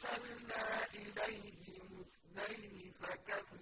أَرْسَلْنَا إِلَيْهِمُ اثْنَيْنِ فَكَذَّبُوهُمَا